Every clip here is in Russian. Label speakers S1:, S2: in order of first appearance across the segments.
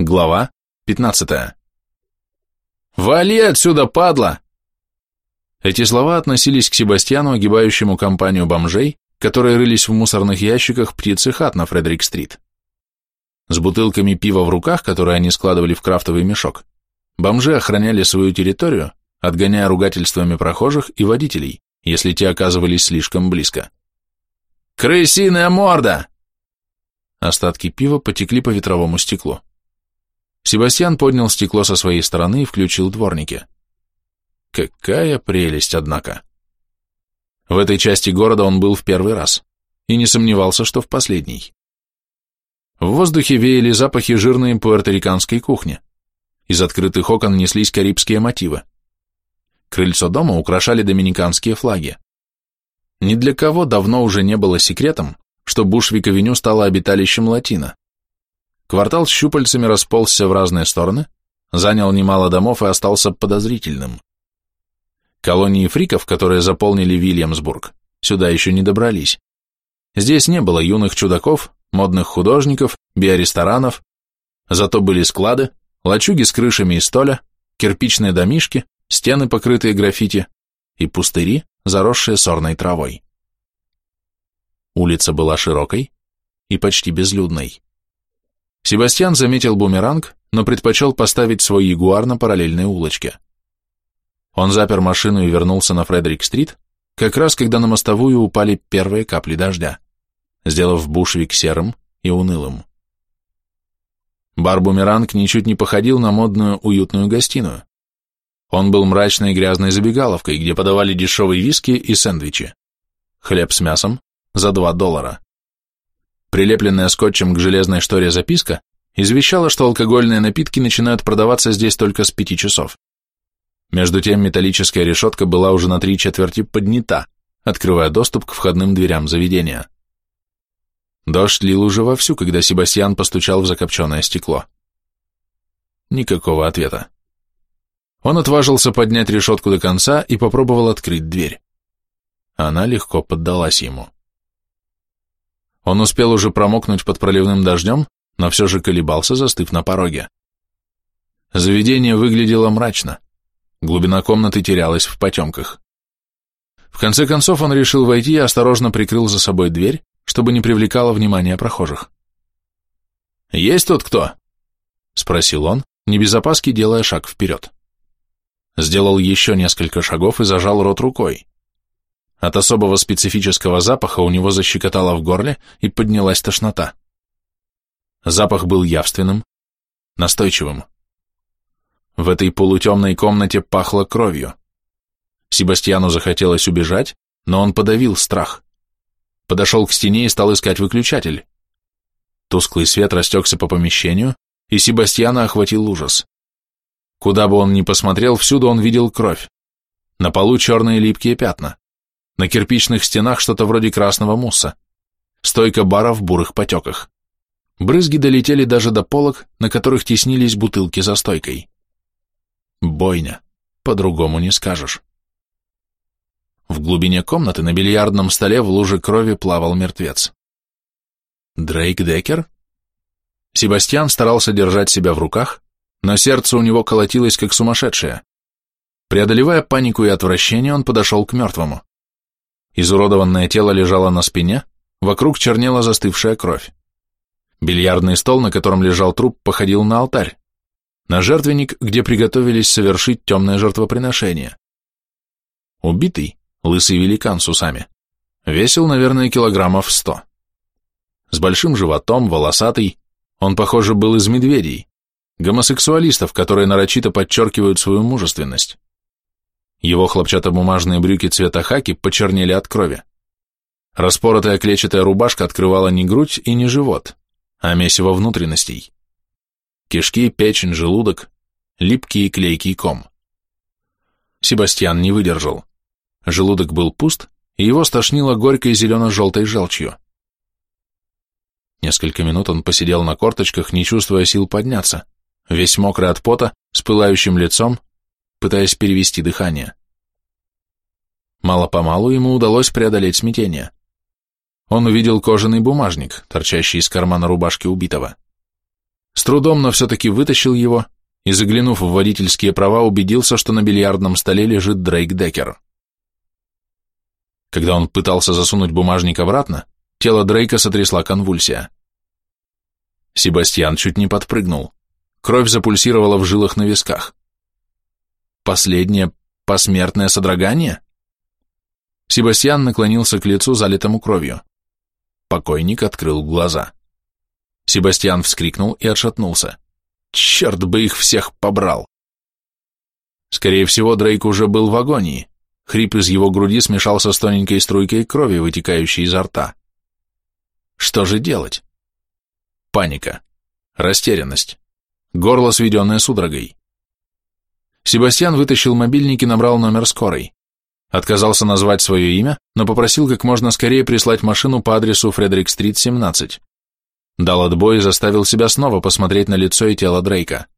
S1: Глава 15. «Вали отсюда, падла!» Эти слова относились к Себастьяну, огибающему компанию бомжей, которые рылись в мусорных ящиках птицы хат на Фредерик-стрит. С бутылками пива в руках, которые они складывали в крафтовый мешок, бомжи охраняли свою территорию, отгоняя ругательствами прохожих и водителей, если те оказывались слишком близко. «Крысиная морда!» Остатки пива потекли по ветровому стеклу. Себастьян поднял стекло со своей стороны и включил дворники. Какая прелесть, однако. В этой части города он был в первый раз и не сомневался, что в последний. В воздухе веяли запахи жирной пуэрториканской кухни. Из открытых окон неслись карибские мотивы. Крыльцо дома украшали доминиканские флаги. Ни для кого давно уже не было секретом, что Бушвик-авеню стало обиталищем латино. Квартал с щупальцами расползся в разные стороны, занял немало домов и остался подозрительным. Колонии фриков, которые заполнили Вильямсбург, сюда еще не добрались. Здесь не было юных чудаков, модных художников, биоресторанов, зато были склады, лачуги с крышами из столя, кирпичные домишки, стены, покрытые граффити, и пустыри, заросшие сорной травой. Улица была широкой и почти безлюдной. Себастьян заметил бумеранг, но предпочел поставить свой ягуар на параллельной улочке. Он запер машину и вернулся на Фредерик-стрит, как раз когда на мостовую упали первые капли дождя, сделав Бушвик серым и унылым. Бар-бумеранг ничуть не походил на модную уютную гостиную. Он был мрачной грязной забегаловкой, где подавали дешевые виски и сэндвичи. Хлеб с мясом за 2 доллара. Прилепленная скотчем к железной шторе записка извещала, что алкогольные напитки начинают продаваться здесь только с пяти часов. Между тем металлическая решетка была уже на три четверти поднята, открывая доступ к входным дверям заведения. Дождь лил уже вовсю, когда Себастьян постучал в закопченное стекло. Никакого ответа. Он отважился поднять решетку до конца и попробовал открыть дверь. Она легко поддалась ему. Он успел уже промокнуть под проливным дождем, но все же колебался, застыв на пороге. Заведение выглядело мрачно. Глубина комнаты терялась в потемках. В конце концов он решил войти и осторожно прикрыл за собой дверь, чтобы не привлекало внимания прохожих. «Есть тут кто?» — спросил он, не без опаски делая шаг вперед. Сделал еще несколько шагов и зажал рот рукой. От особого специфического запаха у него защекотало в горле и поднялась тошнота. Запах был явственным, настойчивым. В этой полутемной комнате пахло кровью. Себастьяну захотелось убежать, но он подавил страх. Подошел к стене и стал искать выключатель. Тусклый свет растекся по помещению, и Себастьяна охватил ужас. Куда бы он ни посмотрел, всюду он видел кровь. На полу черные липкие пятна. На кирпичных стенах что-то вроде красного мусса. Стойка бара в бурых потеках. Брызги долетели даже до полок, на которых теснились бутылки за стойкой. Бойня. По-другому не скажешь. В глубине комнаты на бильярдном столе в луже крови плавал мертвец. Дрейк Декер? Себастьян старался держать себя в руках, но сердце у него колотилось как сумасшедшее. Преодолевая панику и отвращение, он подошел к мертвому. Изуродованное тело лежало на спине, вокруг чернела застывшая кровь. Бильярдный стол, на котором лежал труп, походил на алтарь, на жертвенник, где приготовились совершить темное жертвоприношение. Убитый, лысый великан с усами, весил, наверное, килограммов сто. С большим животом, волосатый, он, похоже, был из медведей, гомосексуалистов, которые нарочито подчеркивают свою мужественность. Его хлопчатобумажные брюки цвета хаки почернели от крови. Распоротая клетчатая рубашка открывала не грудь и не живот, а месиво внутренностей. Кишки, печень, желудок, липкий и клейкий ком. Себастьян не выдержал. Желудок был пуст, и его стошнило горькой зелено-желтой желчью. Несколько минут он посидел на корточках, не чувствуя сил подняться, весь мокрый от пота, с пылающим лицом, пытаясь перевести дыхание. Мало-помалу ему удалось преодолеть смятение. Он увидел кожаный бумажник, торчащий из кармана рубашки убитого. С трудом, но все-таки вытащил его и, заглянув в водительские права, убедился, что на бильярдном столе лежит Дрейк Деккер. Когда он пытался засунуть бумажник обратно, тело Дрейка сотрясла конвульсия. Себастьян чуть не подпрыгнул. Кровь запульсировала в жилах на висках. Последнее посмертное содрогание? Себастьян наклонился к лицу, залитому кровью. Покойник открыл глаза. Себастьян вскрикнул и отшатнулся. Черт бы их всех побрал! Скорее всего, Дрейк уже был в агонии. Хрип из его груди смешался с тоненькой струйкой крови, вытекающей изо рта. Что же делать? Паника. Растерянность. Горло, сведенное судорогой. Себастьян вытащил мобильник и набрал номер скорой. Отказался назвать свое имя, но попросил как можно скорее прислать машину по адресу Фредерик-стрит, 17. Дал отбой и заставил себя снова посмотреть на лицо и тело Дрейка.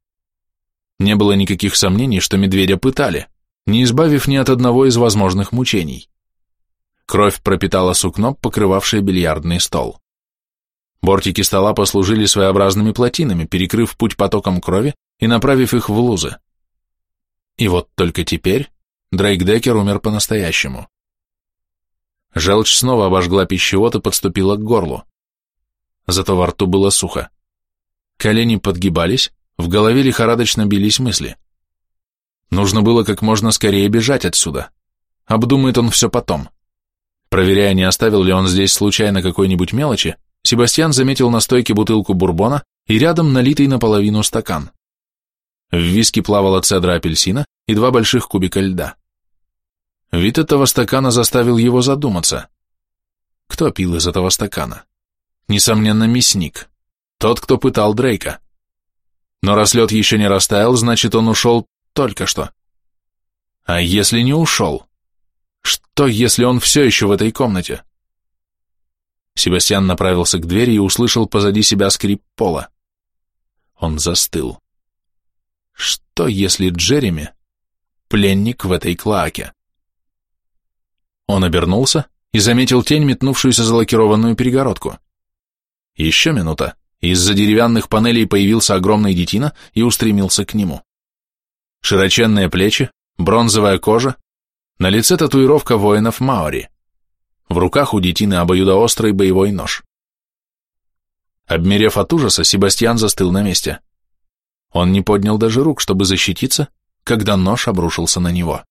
S1: Не было никаких сомнений, что медведя пытали, не избавив ни от одного из возможных мучений. Кровь пропитала сукно, покрывавшее бильярдный стол. Бортики стола послужили своеобразными плотинами, перекрыв путь потоком крови и направив их в лузы. И вот только теперь Дрейк Деккер умер по-настоящему. Желчь снова обожгла пищевод и подступила к горлу зато во рту было сухо. Колени подгибались, в голове лихорадочно бились мысли. Нужно было как можно скорее бежать отсюда. Обдумает он все потом. Проверяя, не оставил ли он здесь случайно какой-нибудь мелочи, Себастьян заметил на стойке бутылку бурбона и рядом налитый наполовину стакан. В виске плавала цедра апельсина и два больших кубика льда. Вид этого стакана заставил его задуматься. Кто пил из этого стакана? Несомненно, мясник. Тот, кто пытал Дрейка. Но раз лед еще не растаял, значит, он ушел только что. А если не ушел? Что, если он все еще в этой комнате? Себастьян направился к двери и услышал позади себя скрип пола. Он застыл. Что, если Джереми — пленник в этой клоаке? Он обернулся и заметил тень, метнувшуюся за лакированную перегородку. Еще минута, из-за деревянных панелей появился огромный детина и устремился к нему. Широченные плечи, бронзовая кожа, на лице татуировка воинов Маори. В руках у детины обоюдоострый боевой нож. Обмерев от ужаса, Себастьян застыл на месте. Он не поднял даже рук, чтобы защититься, когда нож обрушился на него.